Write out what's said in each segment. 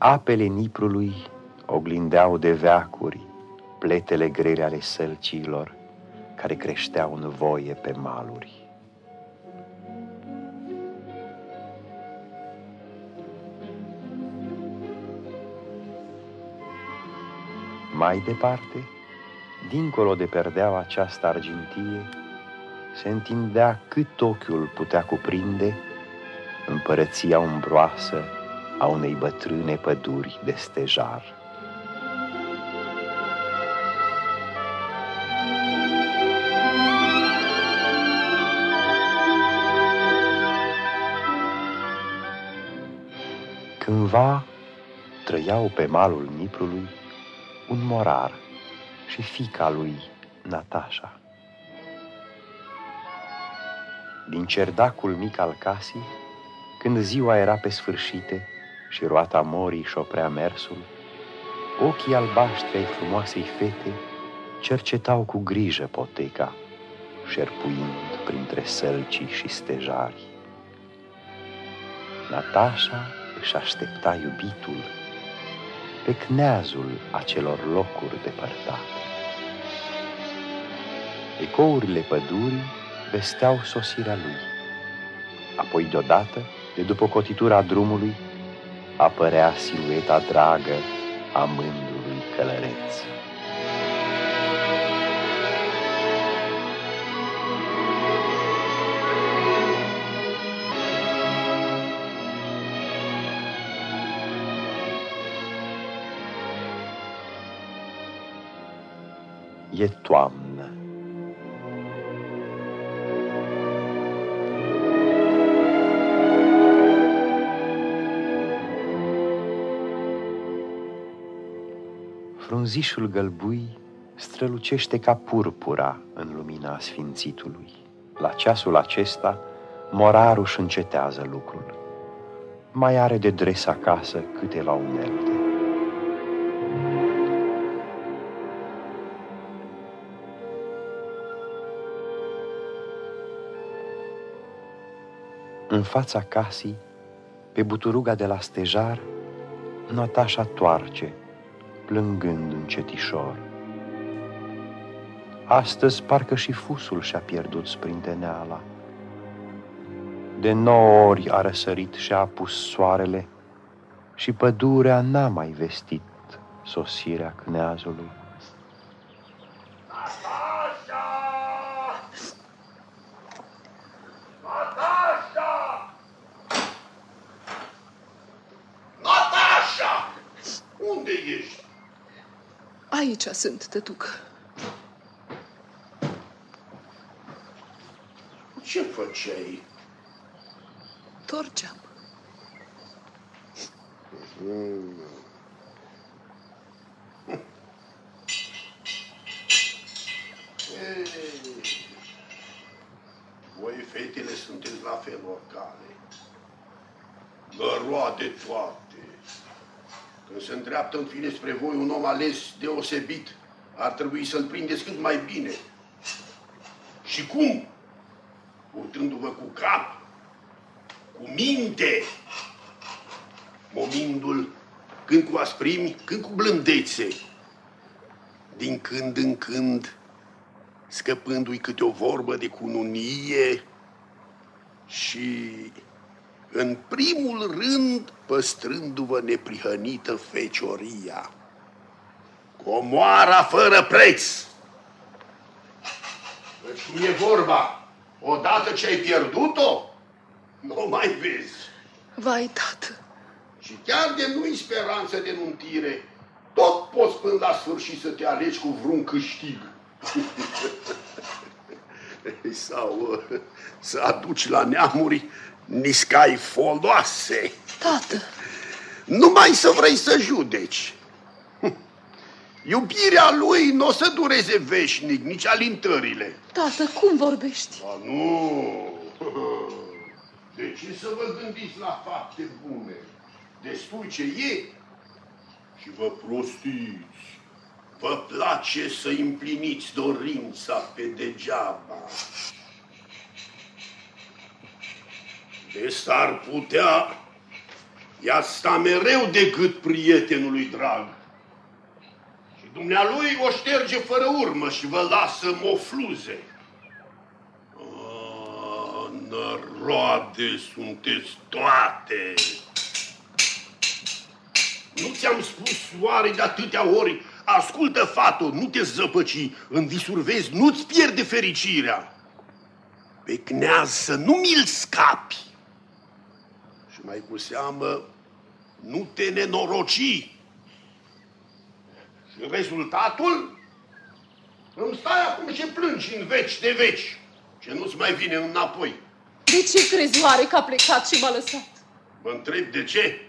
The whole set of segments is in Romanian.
Apele Niprului oglindeau de veacuri pletele grele ale sălcilor care creșteau în voie pe maluri. Mai departe, dincolo de perdeaua aceasta argintie, se întindea cât ochiul putea cuprinde împărăția umbroasă a unei bătrâne păduri de stejar. Cândva trăiau pe malul Niprului un morar și fica lui, Natasha. Din cerdacul mic al casei, când ziua era pe sfârșite și roata morii și oprea mersul, ochii albaștri ai frumoasei fete cercetau cu grijă poteca, șerpuind printre sălcii și stejari. Natasha își aștepta iubitul pe cneazul acelor locuri depărtate. Ecourile pădurii vesteau sosirea lui. Apoi deodată, de după cotitura drumului, apărea silueta dragă a mândrului călăreț. E toamnă. Frunzișul gălbui strălucește ca purpura în lumina sfințitului. La ceasul acesta, morarul își încetează lucrul. Mai are de dres acasă câteva unelte. În fața casei, pe buturuga de la stejar, Natașa toarce, plângând încetișor. Astăzi parcă și fusul și-a pierdut sprinteneala. De nouă ori a răsărit și a apus soarele și pădurea n-a mai vestit sosirea cneazului. Aici sunt, tătucă. Ce făceai? Torceam. Mm. Voi, fetele, sunteți la fel oricare. Găroade toate. Când se îndreaptă în fine spre voi un om ales deosebit, ar trebui să-l prindeți cât mai bine. Și cum? Purtându-vă cu cap, cu minte, momindul când cu asprimi, când cu blândețe, din când în când, scăpându-i câte o vorbă de cununie și în primul rând păstrându-vă neprihănită fecioria. Comoara fără preț! Deci cum e vorba, odată ce ai pierdut-o, nu mai vezi. Vai, tată! Și chiar de nu-i speranță de nuntire, tot poți până la sfârșit să te alegi cu vreun câștig. Sau să aduci la neamuri niscai foloase. Tată! Numai să vrei să judeci. Iubirea lui nu o să dureze veșnic, nici alintările. Tată, cum vorbești? A, nu! De ce să vă gândiți la fapte bune? Destui ce e și vă prostiți. Vă place să împliniți dorința pe degeaba. De s-ar putea ea sta mereu decât prietenului drag. Și dumnealui o șterge fără urmă și vă lasă mofluze. Oh, năroade sunteți toate! Nu ți-am spus oare de atâtea ori, ascultă, fato, nu te zăpăci, în visuri vezi, nu-ți pierde fericirea. Pe cneaz să nu mi-l scapi. Și mai cu seamă, nu te nenoroci. Și rezultatul? Îmi stai acum și plângi în veci de veci, ce nu-ți mai vine înapoi. De ce crezi oare că a plecat și m-a lăsat? Mă întreb de ce?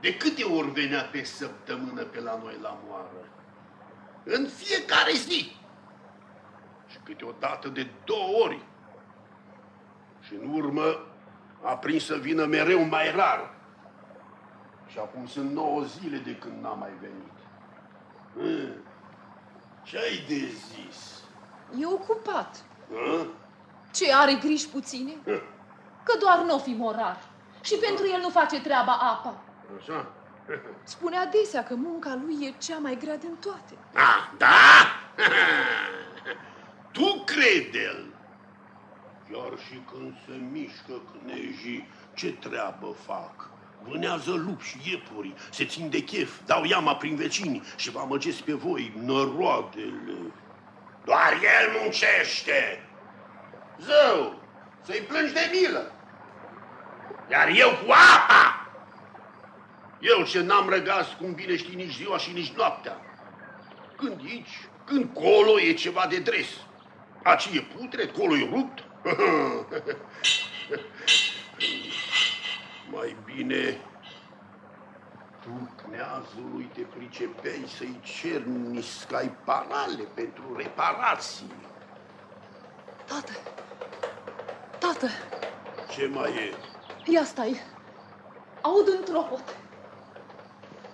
De câte ori venea pe săptămână pe la noi la moară? În fiecare zi. Și câteodată de două ori. Și în urmă a prins să vină mereu mai rar. Și acum sunt nouă zile de când n-a mai venit. Ce ai de zis? E ocupat. Hă? Ce are griji puține? Că doar n-o fi morar. Și pentru el nu face treaba apa. Așa? Spune adesea că munca lui e cea mai grea din toate. Ah, da? tu crede-l. Chiar și când se mișcă knejii, ce treabă fac? Vânează lup și iepuri, se țin de chef, dau iama prin vecini și vă amăgesc pe voi, năroadele. Doar el muncește. Zău, să-i plângi de milă. Iar eu cu apa eu ce n-am răgas, cum bine știi, nici ziua și nici noaptea. Când aici, când colo e ceva de dres. Aci e putre, colo e rupt. Mai bine tu, kneazului, te pricepeai să-i ceri niscai parale pentru reparații. Tată! Tată! Ce mai e? Ia stai! Aud un tropot.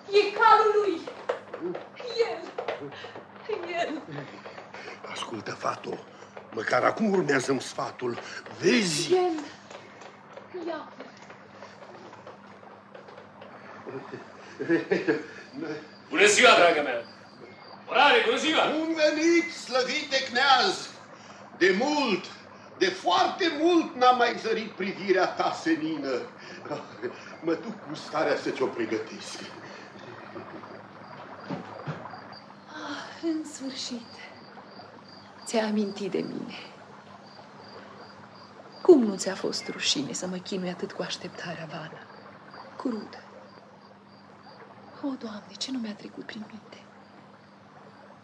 E calul lui. El. El. Ascultă, fato, măcar acum urmează-mi sfatul. Vezi? El. Ia. Bună ziua, dragă mea! Orare, bună ziua! Bun venit, slăvite cneaz! De mult, de foarte mult n-am mai zărit privirea ta senină. Mă duc cu starea să ți-o pregătesc. În sfârșit, ți-ai amintit de mine. Cum nu ți-a fost rușine să mă chinui atât cu așteptarea vană? Crudă. O, Doamne, ce nu mi-a trecut prin minte?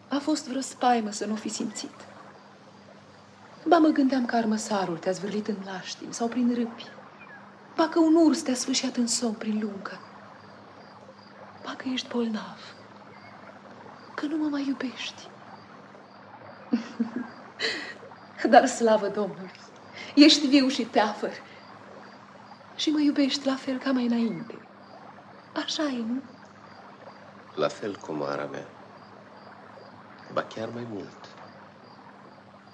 A fost vreo spaimă să nu fi simțit. Ba mă gândeam că armăsarul te-a zvârlit în laștim sau prin râpi. Ba că un urs te-a sfâșiat în somn prin lungă. Ba că ești bolnav că nu mă mai iubești. Dar slavă Domnului, ești viu și teafăr și mă iubești la fel ca mai înainte. Așa e, nu? La fel, comara mea. Ba chiar mai mult.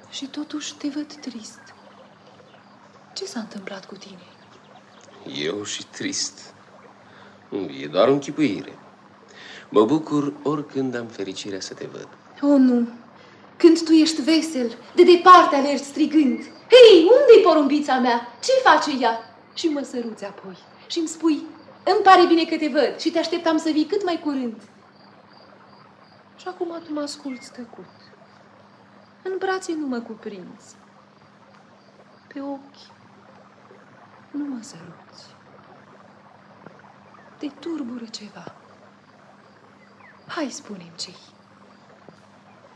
Și totuși te văd trist. Ce s-a întâmplat cu tine? Eu și trist. E doar o închipuire. Mă bucur oricând am fericirea să te văd. Oh, nu! Când tu ești vesel, de departe alergi strigând. Hei, unde-i porumbița mea? Ce face ea? Și mă săruți apoi și îmi spui, îmi pare bine că te văd și te așteptam să vii cât mai curând. Și acum tu mă asculți tăcut. În brațe nu mă cuprinzi. Pe ochi nu mă săruți. Te turbură ceva. Hai, spune-mi ce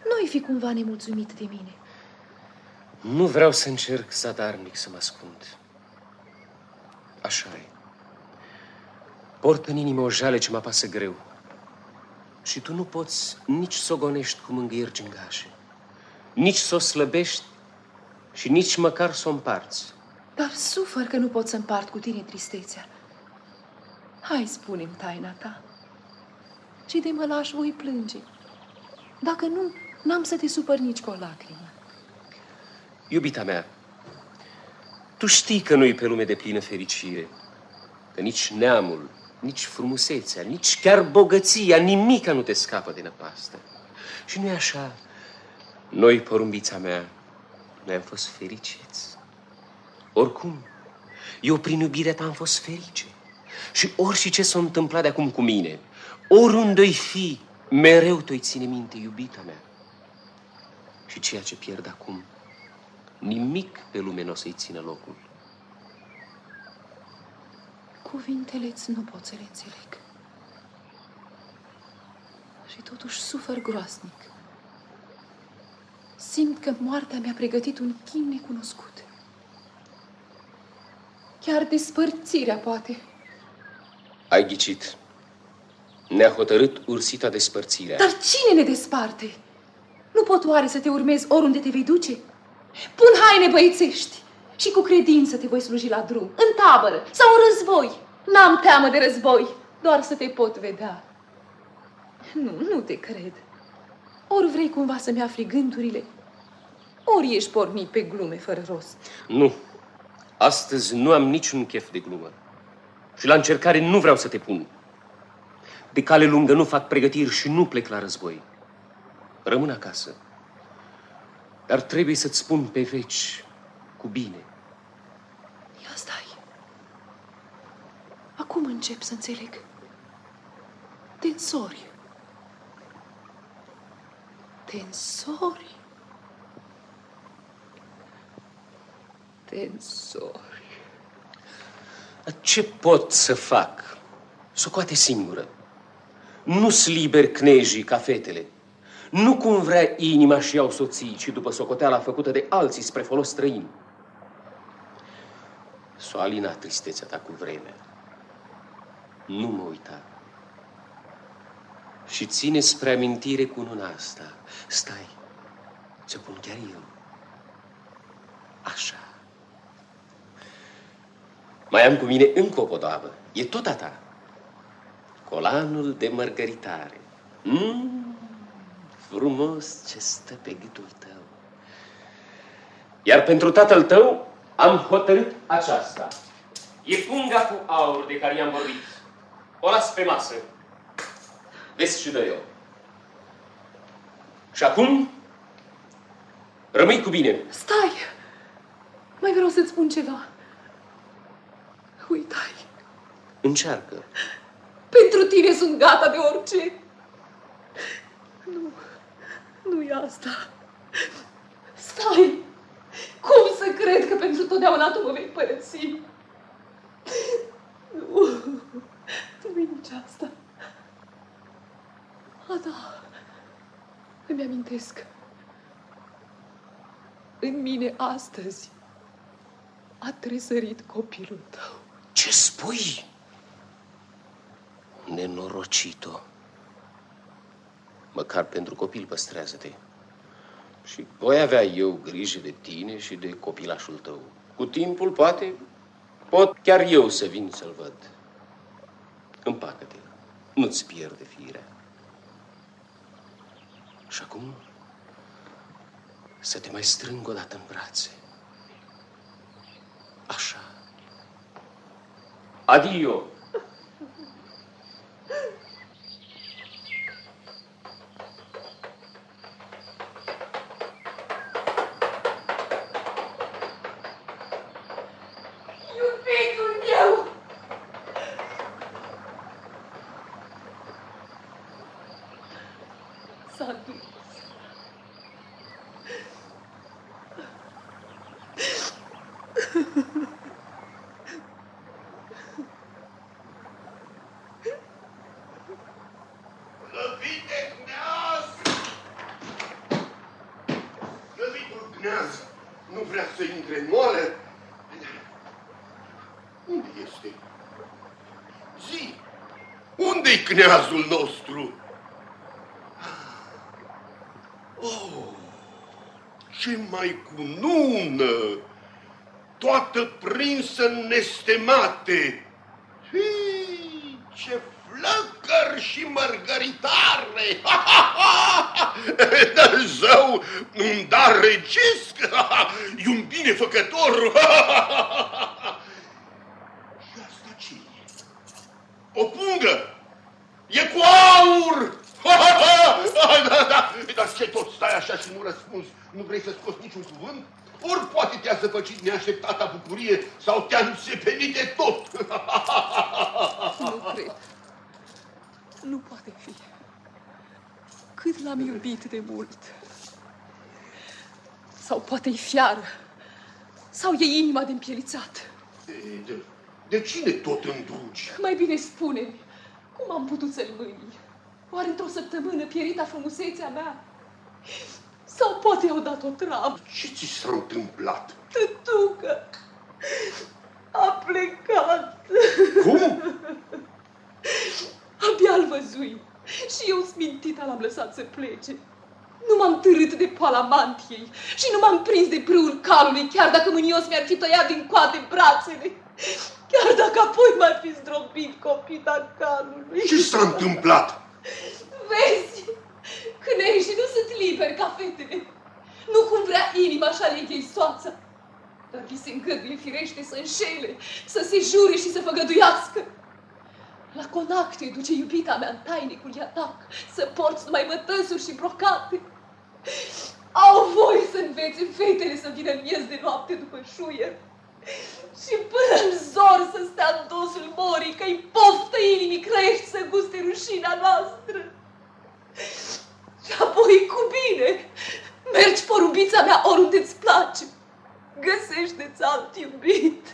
Nu-i fi cumva nemulțumit de mine. Nu vreau să încerc zadarnic să mă ascund. Așa e. Port în inimă o jale ce mă apasă greu. Și tu nu poți nici să o gonești cu mângâieri gingașe, nici să o slăbești și nici măcar să o împarți. Dar sufăr că nu pot să împart cu tine tristețea. Hai, spune-mi taina ta și de mă lași voi plânge. Dacă nu, n-am să te supăr nici cu o lacrimă. Iubita mea, tu știi că nu-i pe lume de plină fericire. că nici neamul, nici frumusețea, nici chiar bogăția, nimica nu te scapă de năpastă. Și nu-i așa? Noi, porumbița mea, noi am fost fericiți. Oricum, eu prin iubirea ta am fost ferice. Și orice ce s-a întâmplat de acum cu mine, oriunde-i fi, mereu te-i ține minte, iubita mea. Și ceea ce pierd acum, nimic pe lume nu o să-i țină locul. Cuvintele nu pot să le înțeleg. Și totuși sufăr groasnic. Simt că moartea mi-a pregătit un chin necunoscut. Chiar despărțirea, poate. Ai ghicit. Ne-a hotărât ursita despărțirea. Dar cine ne desparte? Nu pot oare să te urmezi oriunde te vei duce? Pun haine băiețești și cu credință te voi sluji la drum, în tabără sau în război. N-am teamă de război, doar să te pot vedea. Nu, nu te cred. Ori vrei cumva să-mi afli gândurile, ori ești pornit pe glume fără rost. Nu. Astăzi nu am niciun chef de glumă. Și la încercare nu vreau să te pun. De cale lungă nu fac pregătiri și nu plec la război. Rămân acasă. Dar trebuie să-ți spun pe veci, cu bine. Ia stai. Acum încep să înțeleg. Tensori. Tensori. Tensori. Ce pot să fac? Socoate singură. Nu-s liber knejii ca fetele. Nu cum vrea inima și iau soții, ci după socoteala făcută de alții spre folos străin. S-o alina tristețea ta cu vremea. Nu mă uita. Și ține spre amintire cu luna asta. Stai, ți-o pun chiar eu. Așa. Mai am cu mine încă o podoabă. E tot a ta. Colanul de mărgăritare. Mm, frumos ce stă pe gâtul tău. Iar pentru tatăl tău am hotărât aceasta. E punga cu aur de care i-am vorbit. O las pe masă. Vezi și de eu. Și acum, rămâi cu bine. Stai! Mai vreau să-ți spun ceva. Uitai. Încearcă. Pentru tine sunt gata de orice. Nu, nu e asta. Stai! Cum să cred că pentru totdeauna tu mă vei părăsi? Nu, nu e nici asta. A, da, îmi amintesc. În mine astăzi a tresărit copilul tău. Ce spui? Nenorocito. Măcar pentru copil păstrează-te. Și voi avea eu grijă de tine și de copilașul tău. Cu timpul, poate, pot chiar eu să vin să-l văd. Împacă-te, nu-ți pierde firea. Și acum să te mai strâng o dată în brațe. Așa. Adio! S-a dus. Slăvite Gneaz! Slăvitul Gneaz nu vrea să intre în moală? Unde este? Zi! Unde-i Gneazul nostru? Oh, ce mai cunună! Toată prinsă în nestemate! Hii, ce flăcări și mărgăritare! Dumnezeu, un dar regesc! E un binefăcător! Și asta ce e? O pungă! E cu aur! da, da, dar ce tot stai așa și nu răspunzi? Nu vrei să scoți niciun cuvânt? Ori poate te-a zăpăcit neașteptata bucurie sau te-a înțepenit de tot. nu cred. Nu poate fi. Cât l-am iubit de mult. Sau poate e fiară. Sau e inima de împielițat. De, de, de cine tot îndulgi? Mai bine spune cum am putut să-l mâni? Oare într-o săptămână pierita frumusețea mea? Sau poate au dat o travă? Ce ți s-a întâmplat? Tătucă a plecat. Cum? Abia l văzui și eu smintita l-am lăsat să plece. Nu m-am târât de poala mantiei și nu m-am prins de brâul calului, chiar dacă mânios mi-ar fi tăiat din coate brațele. Chiar dacă apoi m-ar fi zdrobit copita calului. Ce s-a întâmplat? Vezi, câneștii nu sunt liberi ca fetele. Nu cum vrea inima și aleg ei soața. Dar li se îngăduie firește să înșele, să se jure și să făgăduiască. La conac te duce iubita mea în tainicul atac, să porți numai mătăsuri și brocate. Au voie să învețe fetele să vină în miez de noapte după șuier. Și până în zor să stea în dosul morii, că-i poftă inimii crești să guste rușina noastră. Și apoi cu bine, mergi porubița mea oriunde îți place. Găsește-ți alt iubit.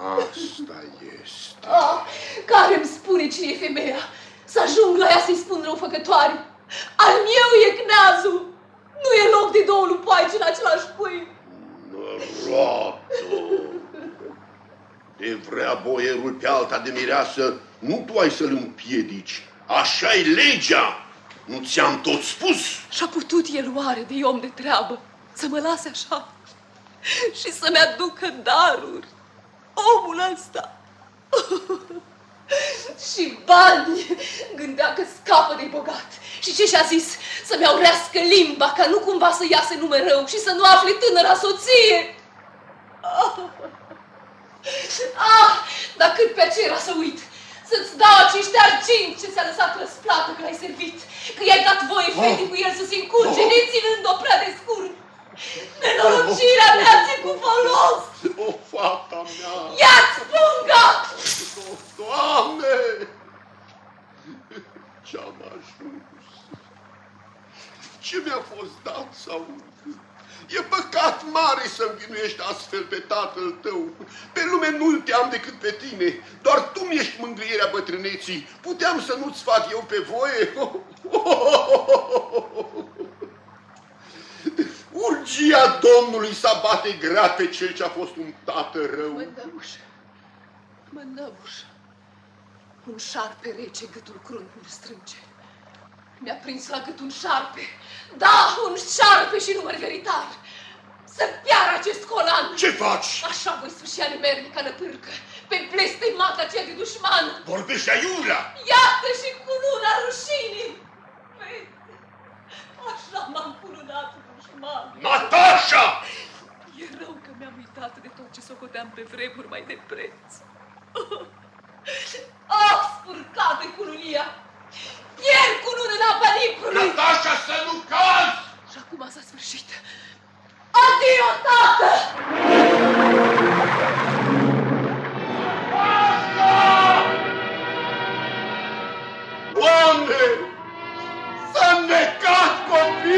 Ah, asta este. Ah, care îmi spune cine e femeia? Să ajung la ea să-i spun răufăcătoare. Al meu e cneazul. Nu e loc de două lupoaici în același pui. Norotul! De vrea boierul pe alta de mireasă, nu tu ai să-l împiedici. așa e legea. Nu ți-am tot spus? Și-a putut el oare de om de treabă să mă lase așa și să-mi aducă daruri. Omul ăsta. și bani. Gândea că scapă de bogat. Și ce și-a zis? Să-mi aurească limba, ca nu cumva să iasă nume rău și să nu afle tânăra soție. Ah, ah dar cât pe ce era să uit. Să-ți dau acești argint ce ți-a lăsat răsplată că l-ai servit. Că i-ai dat voie oh. fete cu el să se încurce, oh. neținând-o prea de scurt. Nenorocirea mea ți cu folos! O, fata mea! Ia-ți punga! Doamne! Ce-am ajuns? Ce mi-a fost dat sau E păcat mare să învinuiești astfel pe tatăl tău. Pe lume nu-l te am decât pe tine. Doar tu mi-ești mângâierea bătrâneții. Puteam să nu-ți fac eu pe voie? Urgia Domnului să bate grea pe cel ce a fost un tată rău. Mă năbușă, mă năbușă. Un șarpe rece gâtul crunt îl strânge. Mi-a prins la gât un șarpe. Da, un șarpe și număr veritar. Să piară acest colan. Ce faci? Așa voi sfârșia nemernica năpârcă. Pe blestemata aceea de dușman. Vorbește aiurea. Iată și cu luna rușinii. Vezi, așa m-am curunat dușman. Natasha! E rău că mi-am uitat de tot ce socoteam pe vremuri mai de preț. Ah, spurcat de cununia! Pierd cu lună în apa Niprului! Natasha, să nu cazi! Și acum s-a sfârșit. Adio, tată! Doamne! S-a necat copilă!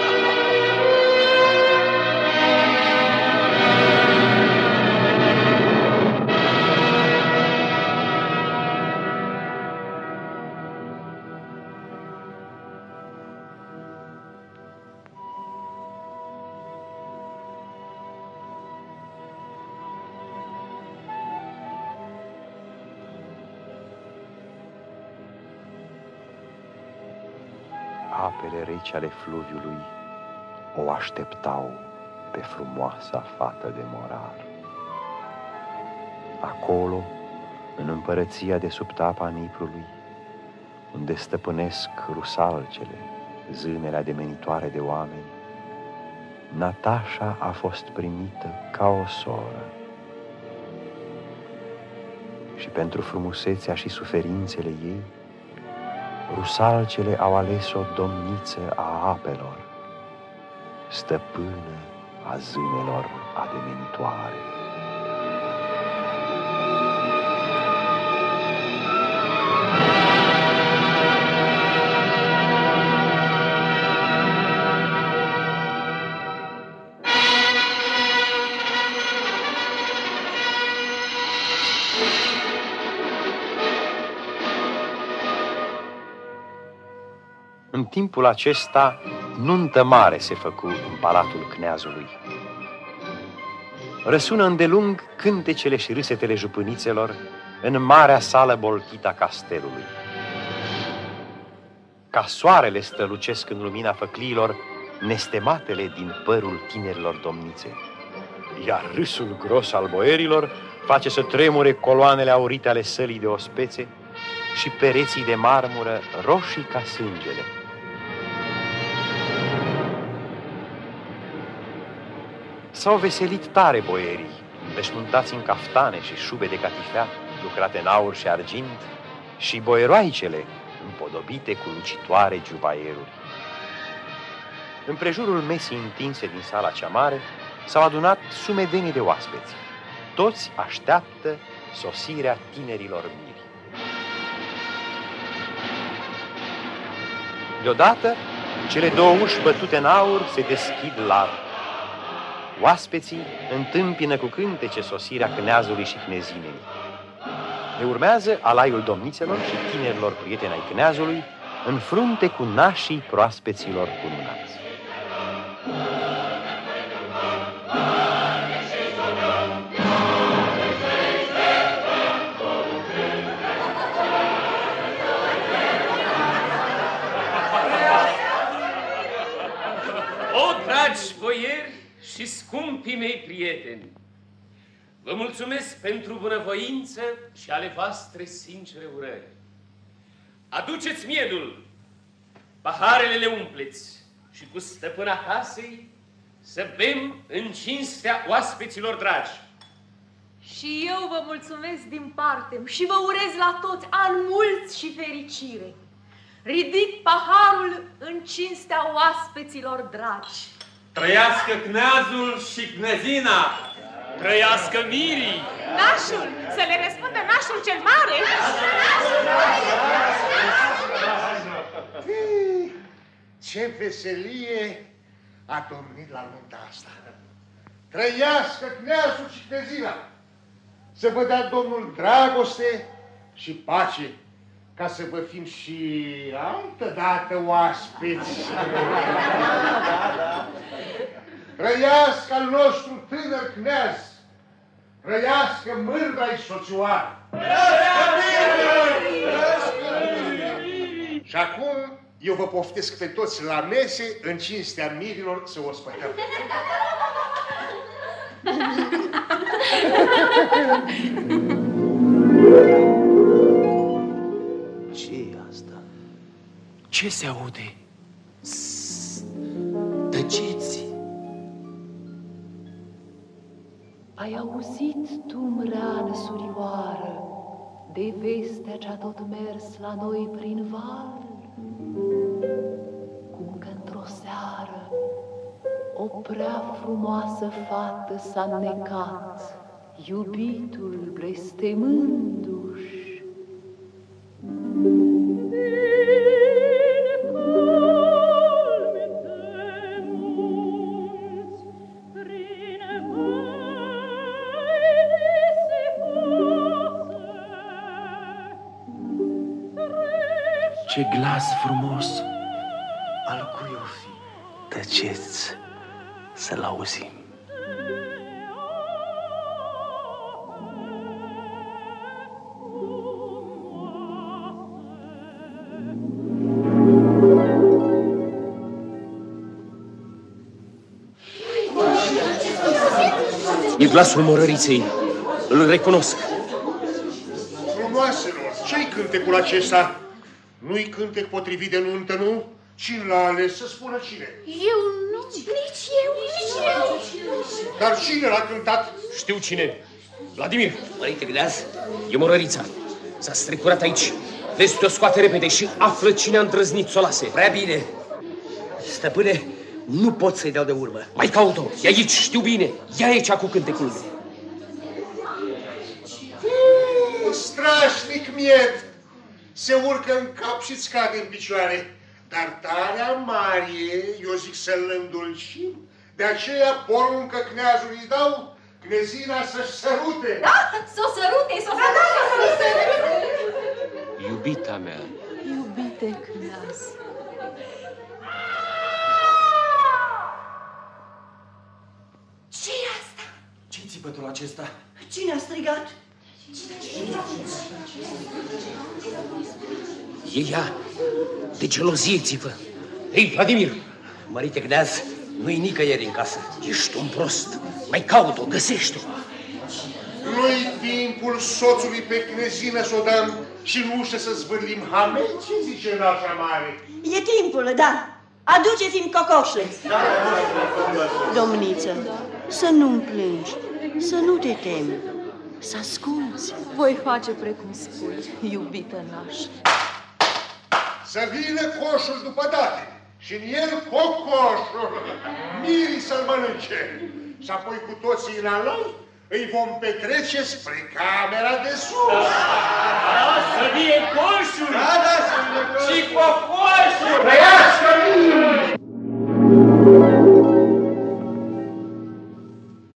apele reci ale fluviului o așteptau pe frumoasa fată de morar. Acolo, în împărăția de sub tapa Niprului, unde stăpânesc rusalcele, zânele ademenitoare de oameni, Natasha a fost primită ca o soră și pentru frumusețea și suferințele ei, rusalcele au ales o domniță a apelor, stăpână a zânelor ademenitoare. Timpul acesta, nuntă mare se făcu în palatul cneazului. Răsună îndelung cântecele și râsetele jupânițelor în marea sală bolchita castelului. Ca soarele strălucesc în lumina făcliilor nestematele din părul tinerilor domnițe. Iar râsul gros al boierilor face să tremure coloanele aurite ale sălii de ospețe și pereții de marmură roșii ca sângele. S-au veselit tare boierii, veșmântați în caftane și șube de catifea, lucrate în aur și argint, și boieroaicele, împodobite cu lucitoare giubaieruri. În prejurul mesii întinse din sala cea mare, s-au adunat sumedenie de oaspeți. Toți așteaptă sosirea tinerilor miri. Deodată, cele două uși bătute în aur se deschid larg. Oaspeții întâmpină cu cântece sosirea cneazului și cnezinei. Ne urmează alaiul domnițelor și tinerilor prieteni ai cneazului, în frunte cu nașii proaspeților cununați. Scumpii mei prieteni, vă mulțumesc pentru bunăvoință și ale voastre sincere urări. Aduceți miedul, paharele le umpleți și cu stăpâna casei să bem în cinstea oaspeților dragi. Și eu vă mulțumesc din parte și vă urez la toți ani mulți și fericire. Ridic paharul în cinstea oaspeților dragi. Trăiască cneazul și cnezina! Trăiască mirii! Nașul! Să le răspundă nașul cel mare! Ce veselie a domnit la nunta asta! Trăiască cneazul și cnezina! Să vă dea Domnul dragoste și pace ca să vă fim și altă dată oaspeți. Trăiască al nostru tânăr kneaz, trăiască mândra-i soțioară. Și acum eu vă poftesc pe toți la mese în cinstea mirilor să o spătăm. ce Ce se aude? Tăceți! Ai auzit tu, mreană surioară, de vestea ce-a tot mers la noi prin val? Cum că într-o seară o prea frumoasă fată s-a necat, iubitul blestemându-și. Ce glas frumos! Al cui o fi? Tăceți să-l auzim. E glasul morăriței. Îl recunosc. Frumoaselor, ce-i cântecul acesta? Nu-i cântec potrivit de nuntă, nu? Cine l-a ales să spună cine? Eu nu, nici eu, nici eu. Dar cine l-a cântat? Știu cine. Vladimir, Părinte Gneaz, e morărița. S-a strecurat aici. Vezi, te-o scoate repede și află cine a îndrăznit să o lase. prea bine. Stăpâne, nu pot să-i dau de urmă. Mai caut-o, e aici, știu bine. Ia e cea cu cântecul meu. Strașnic miet! Se urcă în cap și scade în picioare. Dar tarea Marie, eu zic să-l îndulcim. De aceea poruncă cneazului îi dau Cnezina să-și sărute. Da? S-o sărute, s-o sărute. Iubita mea, Iubite cneaz, ce e asta? Ce-i țipătul acesta? Cine a strigat? E ea. De gelozie țipă. Ei, Vladimir, Mărite Gneaz, nu-i nicăieri în casă. ești un prost. Mai caut-o, găsește-o. Nu-i timpul soțului pe cnezină să o dăm și în ușă să zvârlim hamel? Ce zice nașa mare? E timpul, da. Aduceți-mi cocoșul. Domniță, să nu-mi plângi, să nu te temi, să asculți. voi face precum spui, iubită naș. Să vină coșul după date și în el cocoșul, mirii să-l mănânce. Și apoi cu toții în aloi îi vom petrece spre camera de sus. Da, să vie coșul! Da, da, să vină Și coșul.